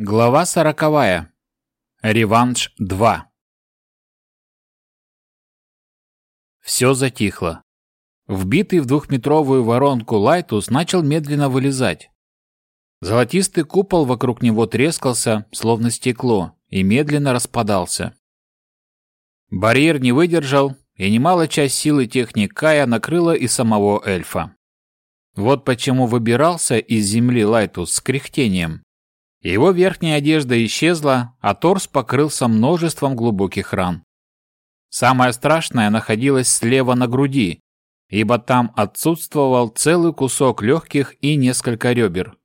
Глава сороковая. Реванш 2. Все затихло. Вбитый в двухметровую воронку Лайтус начал медленно вылезать. Золотистый купол вокруг него трескался, словно стекло, и медленно распадался. Барьер не выдержал, и немалая часть силы техник Кая накрыла и самого эльфа. Вот почему выбирался из земли Лайтус с кряхтением. Его верхняя одежда исчезла, а торс покрылся множеством глубоких ран. Самое страшное находилось слева на груди, ибо там отсутствовал целый кусок легких и несколько ребер.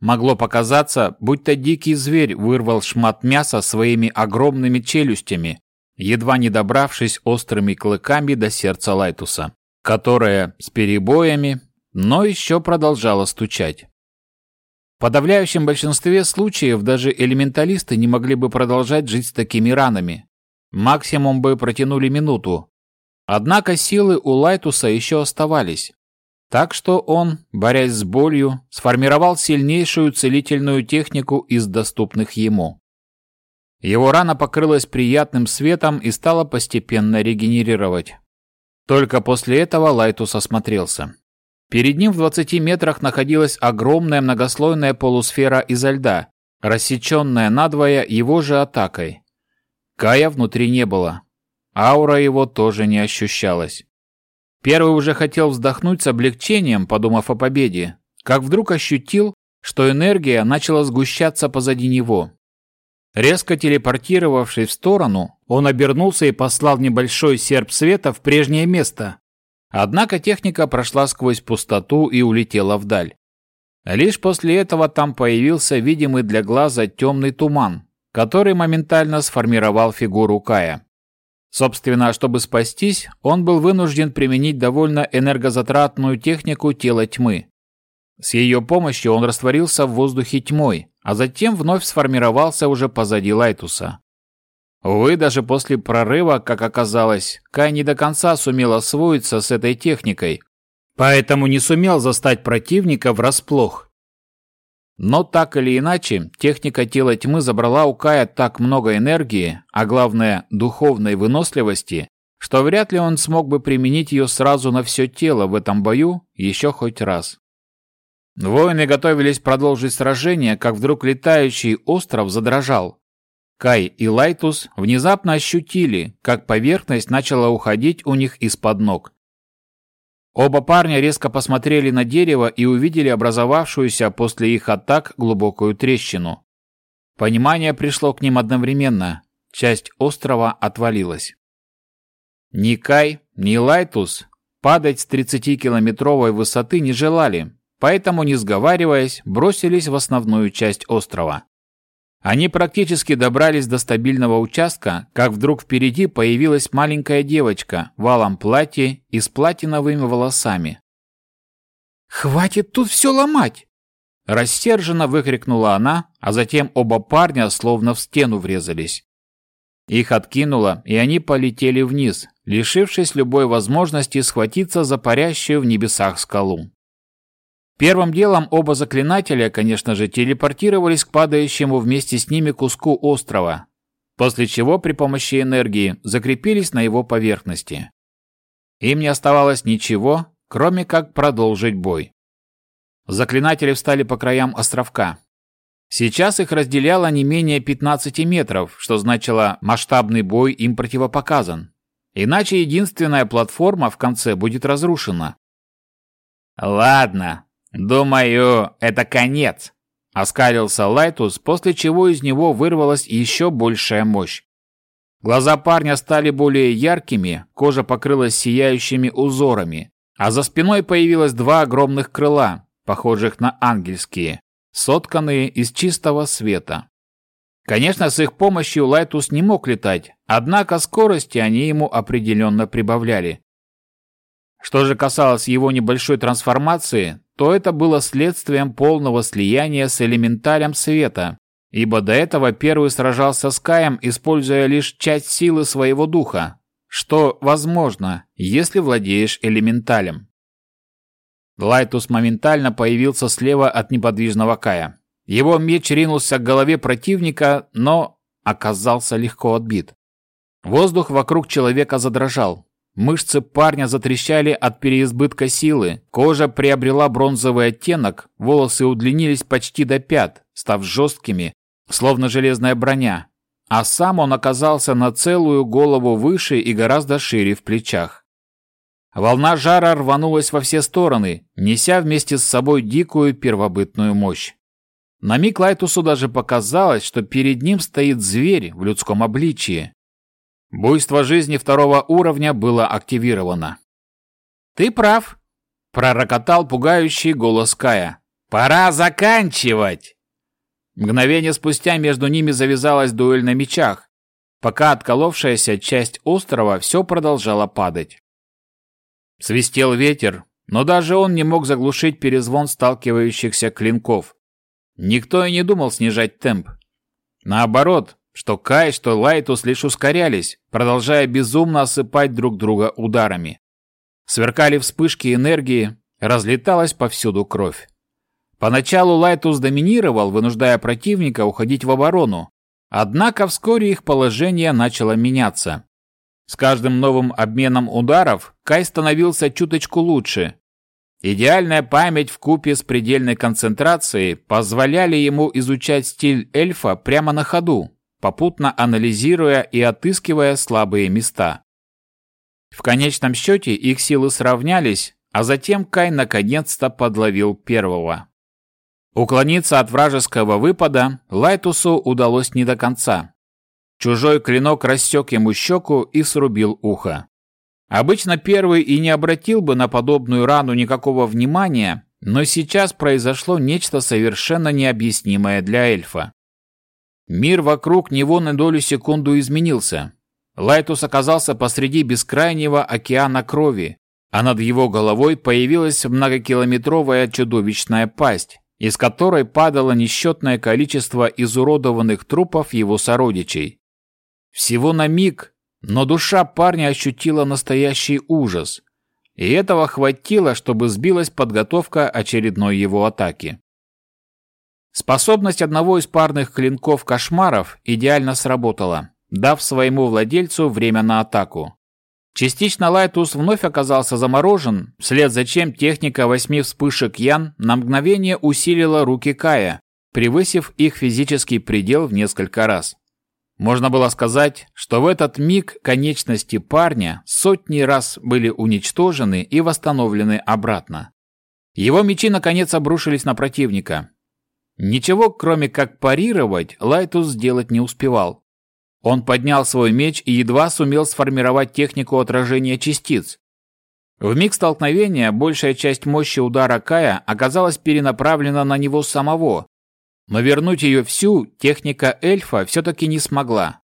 Могло показаться, будто дикий зверь вырвал шмат мяса своими огромными челюстями, едва не добравшись острыми клыками до сердца Лайтуса, которое с перебоями, но еще продолжало стучать. В подавляющем большинстве случаев даже элементалисты не могли бы продолжать жить с такими ранами. Максимум бы протянули минуту. Однако силы у Лайтуса еще оставались. Так что он, борясь с болью, сформировал сильнейшую целительную технику из доступных ему. Его рана покрылась приятным светом и стала постепенно регенерировать. Только после этого Лайтус осмотрелся. Перед ним в 20 метрах находилась огромная многослойная полусфера изо льда, рассеченная надвое его же атакой. Кая внутри не было. Аура его тоже не ощущалась. Первый уже хотел вздохнуть с облегчением, подумав о победе, как вдруг ощутил, что энергия начала сгущаться позади него. Резко телепортировавшись в сторону, он обернулся и послал небольшой серп света в прежнее место, Однако техника прошла сквозь пустоту и улетела вдаль. Лишь после этого там появился видимый для глаза темный туман, который моментально сформировал фигуру Кая. Собственно, чтобы спастись, он был вынужден применить довольно энергозатратную технику тела тьмы. С ее помощью он растворился в воздухе тьмой, а затем вновь сформировался уже позади Лайтуса. Увы, даже после прорыва, как оказалось, Кай не до конца сумел освоиться с этой техникой, поэтому не сумел застать противника врасплох. Но так или иначе, техника тела тьмы забрала у Кая так много энергии, а главное, духовной выносливости, что вряд ли он смог бы применить ее сразу на все тело в этом бою еще хоть раз. Воины готовились продолжить сражение, как вдруг летающий остров задрожал. Кай и Лайтус внезапно ощутили, как поверхность начала уходить у них из-под ног. Оба парня резко посмотрели на дерево и увидели образовавшуюся после их атак глубокую трещину. Понимание пришло к ним одновременно. Часть острова отвалилась. Ни Кай, ни Лайтус падать с 30-километровой высоты не желали, поэтому, не сговариваясь, бросились в основную часть острова. Они практически добрались до стабильного участка, как вдруг впереди появилась маленькая девочка в алом платье и с платиновыми волосами. «Хватит тут все ломать!» Рассерженно выкрикнула она, а затем оба парня словно в стену врезались. Их откинуло, и они полетели вниз, лишившись любой возможности схватиться за парящую в небесах скалу. Первым делом оба заклинателя, конечно же, телепортировались к падающему вместе с ними куску острова, после чего при помощи энергии закрепились на его поверхности. Им не оставалось ничего, кроме как продолжить бой. Заклинатели встали по краям островка. Сейчас их разделяло не менее 15 метров, что значило масштабный бой им противопоказан. Иначе единственная платформа в конце будет разрушена. «Ладно, «Думаю, это конец», — оскалился Лайтус, после чего из него вырвалась еще большая мощь. Глаза парня стали более яркими, кожа покрылась сияющими узорами, а за спиной появилось два огромных крыла, похожих на ангельские, сотканные из чистого света. Конечно, с их помощью Лайтус не мог летать, однако скорости они ему определенно прибавляли. Что же касалось его небольшой трансформации, то это было следствием полного слияния с элементалем света, ибо до этого первый сражался с Каем, используя лишь часть силы своего духа, что возможно, если владеешь элементалем. Лайтус моментально появился слева от неподвижного Кая. Его меч ринулся к голове противника, но оказался легко отбит. Воздух вокруг человека задрожал. Мышцы парня затрещали от переизбытка силы, кожа приобрела бронзовый оттенок, волосы удлинились почти до пят, став жесткими, словно железная броня, а сам он оказался на целую голову выше и гораздо шире в плечах. Волна жара рванулась во все стороны, неся вместе с собой дикую первобытную мощь. На миг Лайтусу даже показалось, что перед ним стоит зверь в людском обличии. Буйство жизни второго уровня было активировано. «Ты прав», — пророкотал пугающий голос Кая. «Пора заканчивать!» Мгновение спустя между ними завязалась дуэль на мечах, пока отколовшаяся часть острова все продолжала падать. Свистел ветер, но даже он не мог заглушить перезвон сталкивающихся клинков. Никто и не думал снижать темп. Наоборот, что Кай, что Лайтус лишь ускорялись, продолжая безумно осыпать друг друга ударами. Сверкали вспышки энергии, разлеталась повсюду кровь. Поначалу Лайтус доминировал, вынуждая противника уходить в оборону, однако вскоре их положение начало меняться. С каждым новым обменом ударов Кай становился чуточку лучше. Идеальная память вкупе с предельной концентрацией позволяли ему изучать стиль эльфа прямо на ходу, попутно анализируя и отыскивая слабые места. В конечном счете их силы сравнялись, а затем Кай наконец-то подловил первого. Уклониться от вражеского выпада Лайтусу удалось не до конца. Чужой клинок рассек ему щеку и срубил ухо. Обычно первый и не обратил бы на подобную рану никакого внимания, но сейчас произошло нечто совершенно необъяснимое для эльфа. Мир вокруг него на долю секунду изменился. Лайтус оказался посреди бескрайнего океана крови, а над его головой появилась многокилометровая чудовищная пасть, из которой падало несчетное количество изуродованных трупов его сородичей. Всего на миг, но душа парня ощутила настоящий ужас, и этого хватило, чтобы сбилась подготовка очередной его атаки. Способность одного из парных клинков кошмаров идеально сработала, дав своему владельцу время на атаку. Частично Лайтус вновь оказался заморожен, вслед за чем техника восьми вспышек Ян на мгновение усилила руки Кая, превысив их физический предел в несколько раз. Можно было сказать, что в этот миг конечности парня сотни раз были уничтожены и восстановлены обратно. Его мечи наконец обрушились на противника. Ничего, кроме как парировать, Лайтус сделать не успевал. Он поднял свой меч и едва сумел сформировать технику отражения частиц. В миг столкновения большая часть мощи удара Кая оказалась перенаправлена на него самого, но вернуть ее всю техника эльфа все-таки не смогла.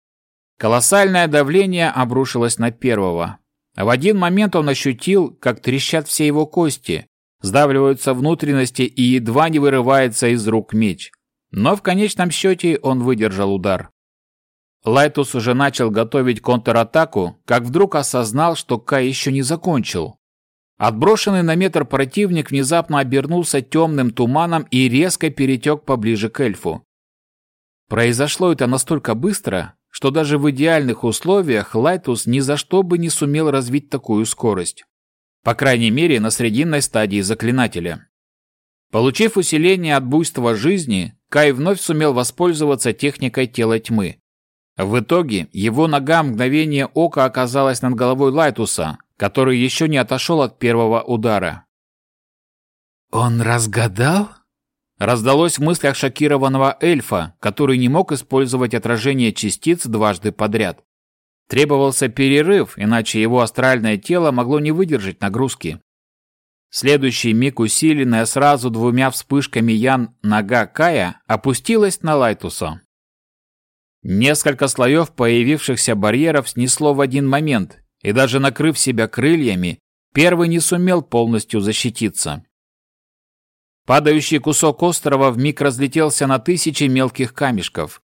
Колоссальное давление обрушилось на первого. В один момент он ощутил, как трещат все его кости, сдавливаются внутренности и едва не вырывается из рук меч. Но в конечном счете он выдержал удар. Лайтус уже начал готовить контратаку, как вдруг осознал, что Кай еще не закончил. Отброшенный на метр противник внезапно обернулся темным туманом и резко перетек поближе к эльфу. Произошло это настолько быстро, что даже в идеальных условиях Лайтус ни за что бы не сумел развить такую скорость. По крайней мере, на срединной стадии заклинателя. Получив усиление от буйства жизни, Кай вновь сумел воспользоваться техникой тела тьмы. В итоге его нога в мгновение ока оказалась над головой Лайтуса, который еще не отошел от первого удара. «Он разгадал?» Раздалось в мыслях шокированного эльфа, который не мог использовать отражение частиц дважды подряд. Требовался перерыв, иначе его астральное тело могло не выдержать нагрузки. В следующий миг, усиленная сразу двумя вспышками Ян нога Кая, опустилась на Лайтуса. Несколько слоев появившихся барьеров снесло в один момент, и даже накрыв себя крыльями, первый не сумел полностью защититься. Падающий кусок острова вмиг разлетелся на тысячи мелких камешков.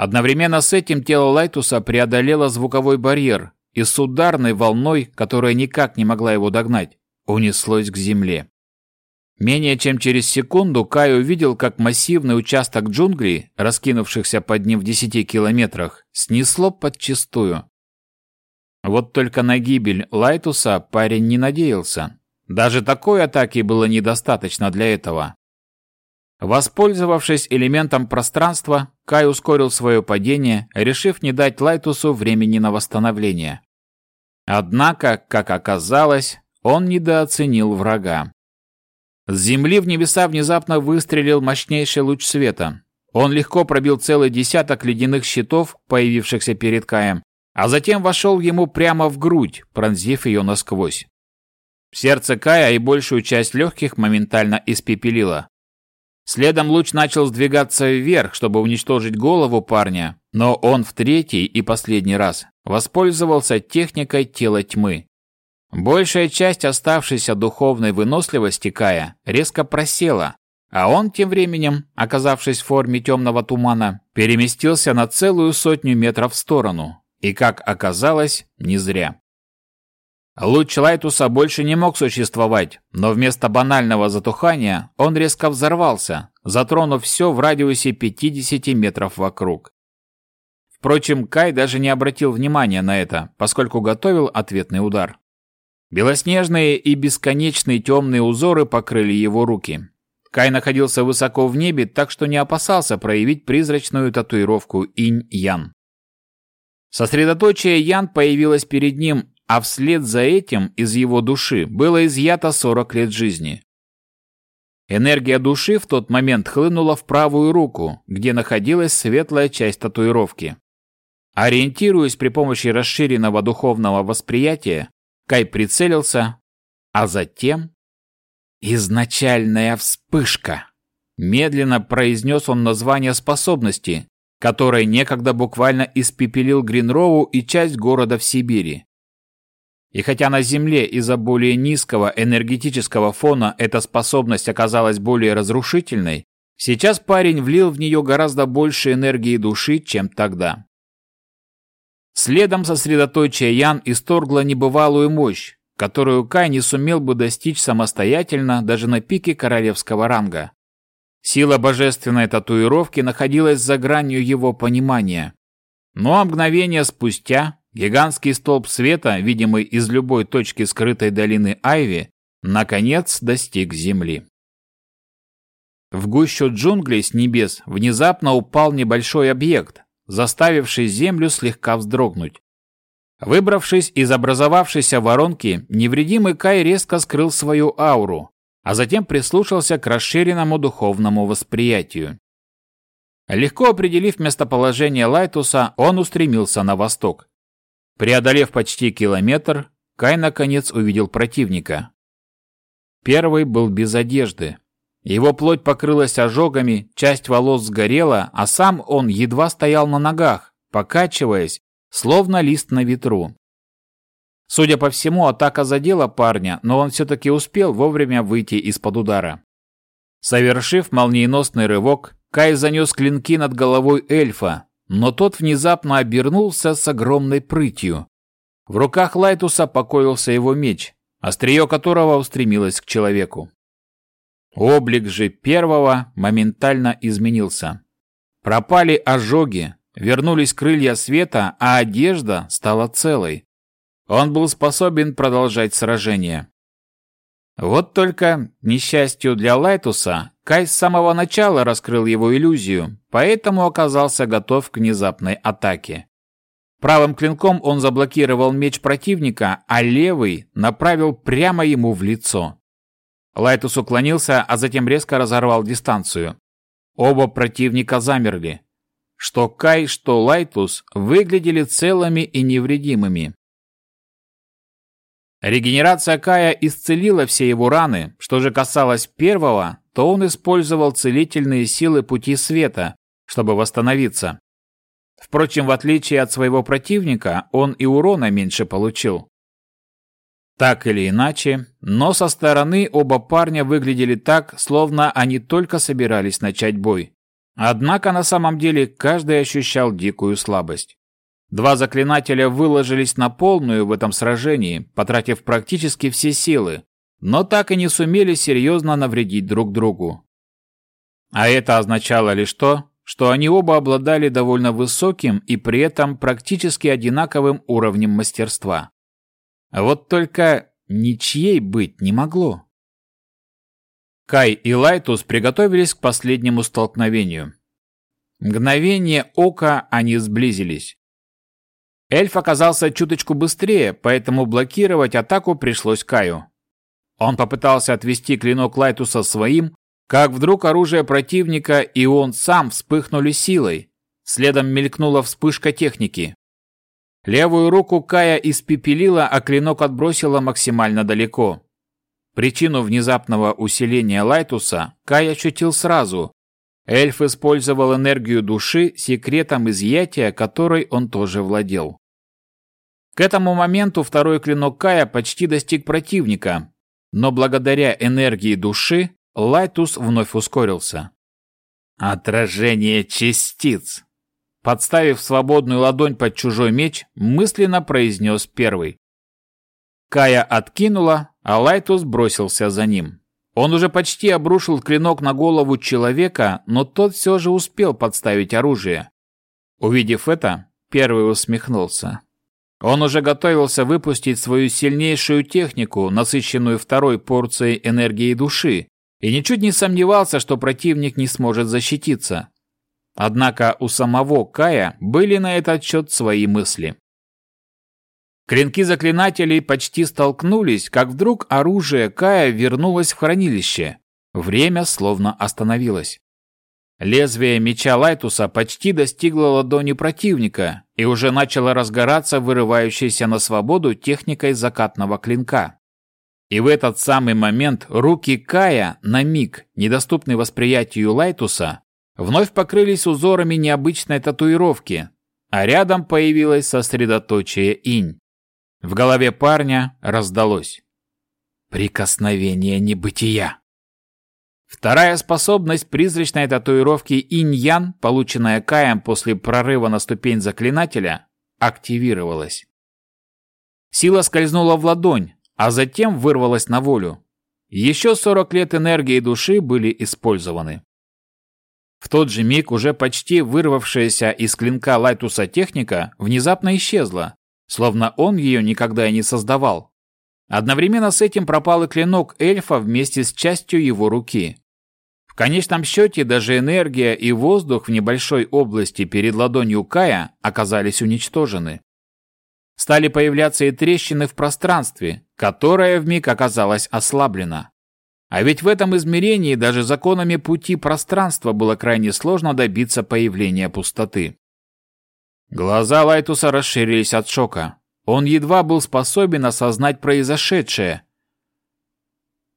Одновременно с этим тело Лайтуса преодолело звуковой барьер и с ударной волной, которая никак не могла его догнать, унеслось к земле. Менее чем через секунду Кай увидел, как массивный участок джунглей, раскинувшихся под ним в десяти километрах, снесло подчистую. Вот только на гибель Лайтуса парень не надеялся. Даже такой атаки было недостаточно для этого. Воспользовавшись элементом пространства, Кай ускорил свое падение, решив не дать Лайтусу времени на восстановление. Однако, как оказалось, он недооценил врага. С земли в небеса внезапно выстрелил мощнейший луч света. Он легко пробил целый десяток ледяных щитов, появившихся перед Каем, а затем вошел ему прямо в грудь, пронзив ее насквозь. Сердце Кая и большую часть легких моментально испепелило. Следом луч начал сдвигаться вверх, чтобы уничтожить голову парня, но он в третий и последний раз воспользовался техникой тела тьмы. Большая часть оставшейся духовной выносливости Кая резко просела, а он тем временем, оказавшись в форме темного тумана, переместился на целую сотню метров в сторону. И, как оказалось, не зря. Луч Лайтуса больше не мог существовать, но вместо банального затухания он резко взорвался, затронув все в радиусе 50 метров вокруг. Впрочем, Кай даже не обратил внимания на это, поскольку готовил ответный удар. Белоснежные и бесконечные темные узоры покрыли его руки. Кай находился высоко в небе, так что не опасался проявить призрачную татуировку инь-ян. Сосредоточие Ян появилось перед ним, а вслед за этим из его души было изъято 40 лет жизни. Энергия души в тот момент хлынула в правую руку, где находилась светлая часть татуировки. Ориентируясь при помощи расширенного духовного восприятия, Кай прицелился, а затем... «Изначальная вспышка!» Медленно произнес он название способности, которой некогда буквально испепелил Гринроу и часть города в Сибири. И хотя на Земле из-за более низкого энергетического фона эта способность оказалась более разрушительной, сейчас парень влил в нее гораздо больше энергии души, чем тогда. Следом сосредоточие Ян исторгла небывалую мощь, которую Кай не сумел бы достичь самостоятельно даже на пике королевского ранга. Сила божественной татуировки находилась за гранью его понимания. Но мгновение спустя гигантский столб света, видимый из любой точки скрытой долины Айви, наконец достиг земли. В гущу джунглей с небес внезапно упал небольшой объект, заставивший землю слегка вздрогнуть. Выбравшись из образовавшейся воронки, невредимый Кай резко скрыл свою ауру, а затем прислушался к расширенному духовному восприятию. Легко определив местоположение Лайтуса, он устремился на восток. Преодолев почти километр, Кай наконец увидел противника. Первый был без одежды, его плоть покрылась ожогами, часть волос сгорела, а сам он едва стоял на ногах, покачиваясь, словно лист на ветру. Судя по всему, атака задела парня, но он все-таки успел вовремя выйти из-под удара. Совершив молниеносный рывок, Кай занес клинки над головой эльфа, но тот внезапно обернулся с огромной прытью. В руках Лайтуса покоился его меч, острие которого устремилось к человеку. Облик же первого моментально изменился. Пропали ожоги, вернулись крылья света, а одежда стала целой. Он был способен продолжать сражение. Вот только, к несчастью для Лайтуса, Кай с самого начала раскрыл его иллюзию, поэтому оказался готов к внезапной атаке. Правым клинком он заблокировал меч противника, а левый направил прямо ему в лицо. Лайтус уклонился, а затем резко разорвал дистанцию. Оба противника замерли. Что Кай, что Лайтус выглядели целыми и невредимыми. Регенерация Кая исцелила все его раны. Что же касалось первого, то он использовал целительные силы пути света, чтобы восстановиться. Впрочем, в отличие от своего противника, он и урона меньше получил. Так или иначе, но со стороны оба парня выглядели так, словно они только собирались начать бой. Однако на самом деле каждый ощущал дикую слабость. Два заклинателя выложились на полную в этом сражении, потратив практически все силы, но так и не сумели серьезно навредить друг другу. А это означало лишь то, что они оба обладали довольно высоким и при этом практически одинаковым уровнем мастерства. Вот только ничьей быть не могло. Кай и Лайтус приготовились к последнему столкновению. В мгновение ока они сблизились. Эльф оказался чуточку быстрее, поэтому блокировать атаку пришлось Каю. Он попытался отвести клинок Лайтуса своим, как вдруг оружие противника и он сам вспыхнули силой. Следом мелькнула вспышка техники. Левую руку Кая испепелило, а клинок отбросило максимально далеко. Причину внезапного усиления Лайтуса Кай ощутил сразу. Эльф использовал энергию души, секретом изъятия которой он тоже владел. К этому моменту второй клинок Кая почти достиг противника, но благодаря энергии души Лайтус вновь ускорился. Отражение частиц. Подставив свободную ладонь под чужой меч, мысленно произнес первый. Кая откинула, а Лайтус бросился за ним. Он уже почти обрушил клинок на голову человека, но тот все же успел подставить оружие. Увидев это, первый усмехнулся. Он уже готовился выпустить свою сильнейшую технику, насыщенную второй порцией энергии души, и ничуть не сомневался, что противник не сможет защититься. Однако у самого Кая были на этот счет свои мысли. Клинки заклинателей почти столкнулись, как вдруг оружие Кая вернулось в хранилище. Время словно остановилось. Лезвие меча Лайтуса почти достигло ладони противника и уже начало разгораться вырывающейся на свободу техникой закатного клинка. И в этот самый момент руки Кая, на миг, недоступный восприятию Лайтуса, вновь покрылись узорами необычной татуировки, а рядом появилось сосредоточие инь. В голове парня раздалось. Прикосновение небытия. Вторая способность призрачной татуировки инь-ян, полученная Каем после прорыва на ступень заклинателя, активировалась. Сила скользнула в ладонь, а затем вырвалась на волю. Еще 40 лет энергии души были использованы. В тот же миг уже почти вырвавшаяся из клинка Лайтуса техника внезапно исчезла, словно он ее никогда и не создавал. Одновременно с этим пропал и клинок эльфа вместе с частью его руки. Конечном счете даже энергия и воздух в небольшой области перед ладонью Кая оказались уничтожены стали появляться и трещины в пространстве, которое вмиг оказалось ослаблено. А ведь в этом измерении даже законами пути пространства было крайне сложно добиться появления пустоты. Глаза Лайтуса расширились от шока. Он едва был способен осознать произошедшее.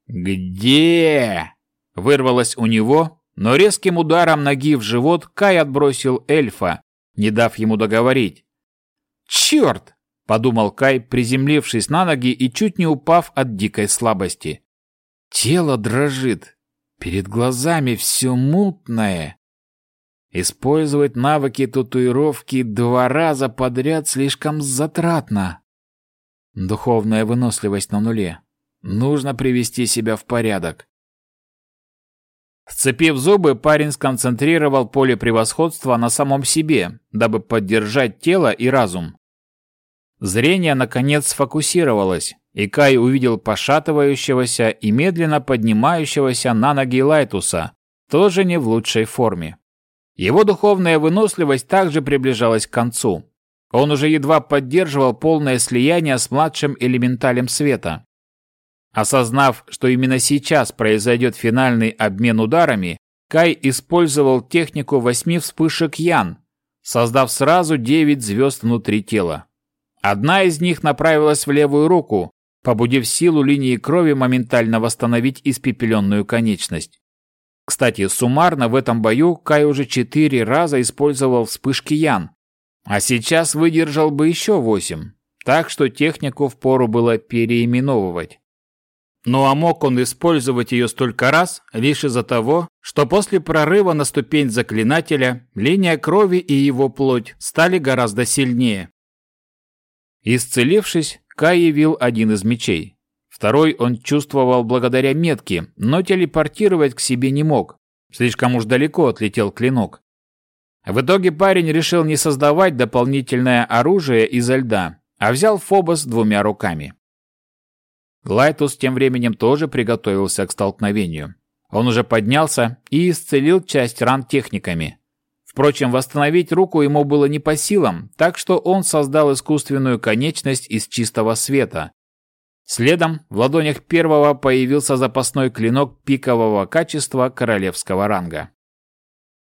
«Где?» — вырвалось у него, но резким ударом ноги в живот Кай отбросил эльфа, не дав ему договорить. «Черт!» — подумал Кай, приземлившись на ноги и чуть не упав от дикой слабости. Тело дрожит, перед глазами все мутное. Использовать навыки татуировки два раза подряд слишком затратно. Духовная выносливость на нуле. Нужно привести себя в порядок. Сцепив зубы, парень сконцентрировал поле превосходства на самом себе, дабы поддержать тело и разум. Зрение, наконец, сфокусировалось, и Кай увидел пошатывающегося и медленно поднимающегося на ноги Лайтуса, тоже не в лучшей форме. Его духовная выносливость также приближалась к концу. Он уже едва поддерживал полное слияние с младшим элементалем света. Осознав, что именно сейчас произойдет финальный обмен ударами, Кай использовал технику восьми вспышек Ян, создав сразу девять звезд внутри тела. Одна из них направилась в левую руку, побудив силу линии крови моментально восстановить испепеленную конечность. Кстати, суммарно в этом бою Кай уже четыре раза использовал вспышки Ян, а сейчас выдержал бы еще восемь, так что технику впору было переименовывать. Ну а мог он использовать ее столько раз лишь из-за того, что после прорыва на ступень заклинателя линия крови и его плоть стали гораздо сильнее. Исцелившись, Кай явил один из мечей. Второй он чувствовал благодаря метке, но телепортировать к себе не мог. Слишком уж далеко отлетел клинок. В итоге парень решил не создавать дополнительное оружие изо льда, а взял Фобос двумя руками. Лайтус тем временем тоже приготовился к столкновению. Он уже поднялся и исцелил часть ран техниками. Впрочем, восстановить руку ему было не по силам, так что он создал искусственную конечность из чистого света. Следом в ладонях первого появился запасной клинок пикового качества королевского ранга.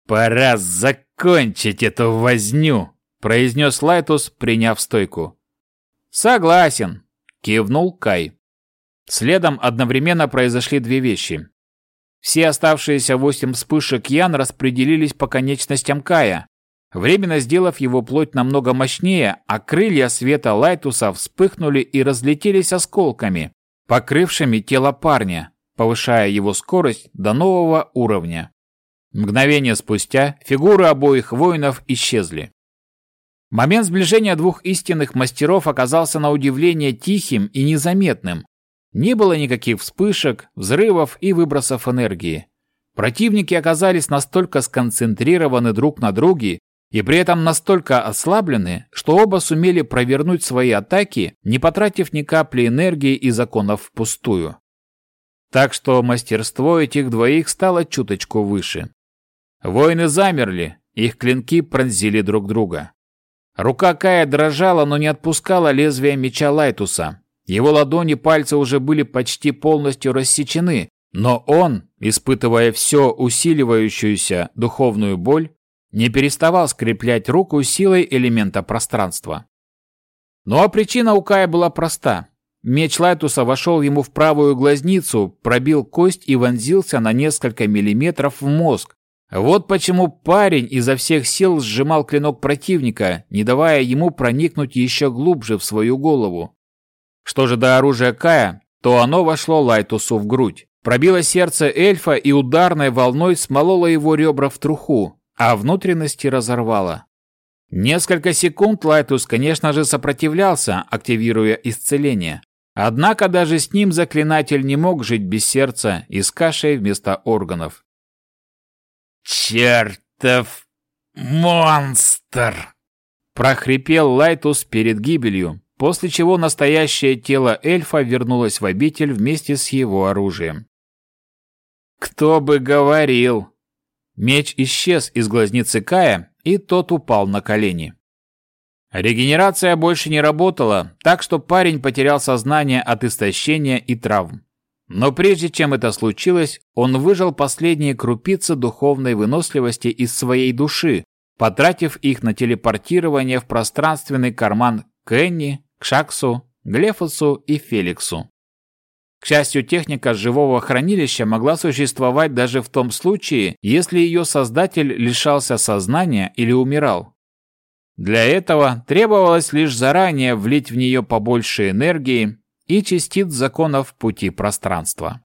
«Пора закончить эту возню!» – произнес Лайтус, приняв стойку. «Согласен», – кивнул Кай. Следом одновременно произошли две вещи. Все оставшиеся восемь вспышек Ян распределились по конечностям Кая, временно сделав его плоть намного мощнее, а крылья света Лайтуса вспыхнули и разлетелись осколками, покрывшими тело парня, повышая его скорость до нового уровня. Мгновение спустя фигуры обоих воинов исчезли. Момент сближения двух истинных мастеров оказался на удивление тихим и незаметным, не было никаких вспышек, взрывов и выбросов энергии. Противники оказались настолько сконцентрированы друг на друге и при этом настолько ослаблены, что оба сумели провернуть свои атаки, не потратив ни капли энергии и законов впустую. Так что мастерство этих двоих стало чуточку выше. Воины замерли, их клинки пронзили друг друга. Рука Кая дрожала, но не отпускала лезвие меча Лайтуса, его ладони и пальцы уже были почти полностью рассечены, но он, испытывая все усиливающуюся духовную боль, не переставал скреплять руку силой элемента пространства. Ну а причина у Кая была проста. Меч Лайтуса вошел ему в правую глазницу, пробил кость и вонзился на несколько миллиметров в мозг. Вот почему парень изо всех сил сжимал клинок противника, не давая ему проникнуть еще глубже в свою голову. Что же до оружия Кая, то оно вошло Лайтусу в грудь, пробило сердце эльфа и ударной волной смололо его ребра в труху, а внутренности разорвало. Несколько секунд Лайтус, конечно же, сопротивлялся, активируя исцеление. Однако даже с ним заклинатель не мог жить без сердца и с кашей вместо органов. «Чертов монстр!» прохрипел Лайтус перед гибелью, после чего настоящее тело эльфа вернулось в обитель вместе с его оружием. Кто бы говорил! Меч исчез из глазницы Кая, и тот упал на колени. Регенерация больше не работала, так что парень потерял сознание от истощения и травм. Но прежде чем это случилось, он выжал последние крупицы духовной выносливости из своей души, потратив их на телепортирование в пространственный карман Кенни, Кшаксу, Глефусу и Феликсу. К счастью, техника живого хранилища могла существовать даже в том случае, если ее создатель лишался сознания или умирал. Для этого требовалось лишь заранее влить в нее побольше энергии и частиц законов пути пространства.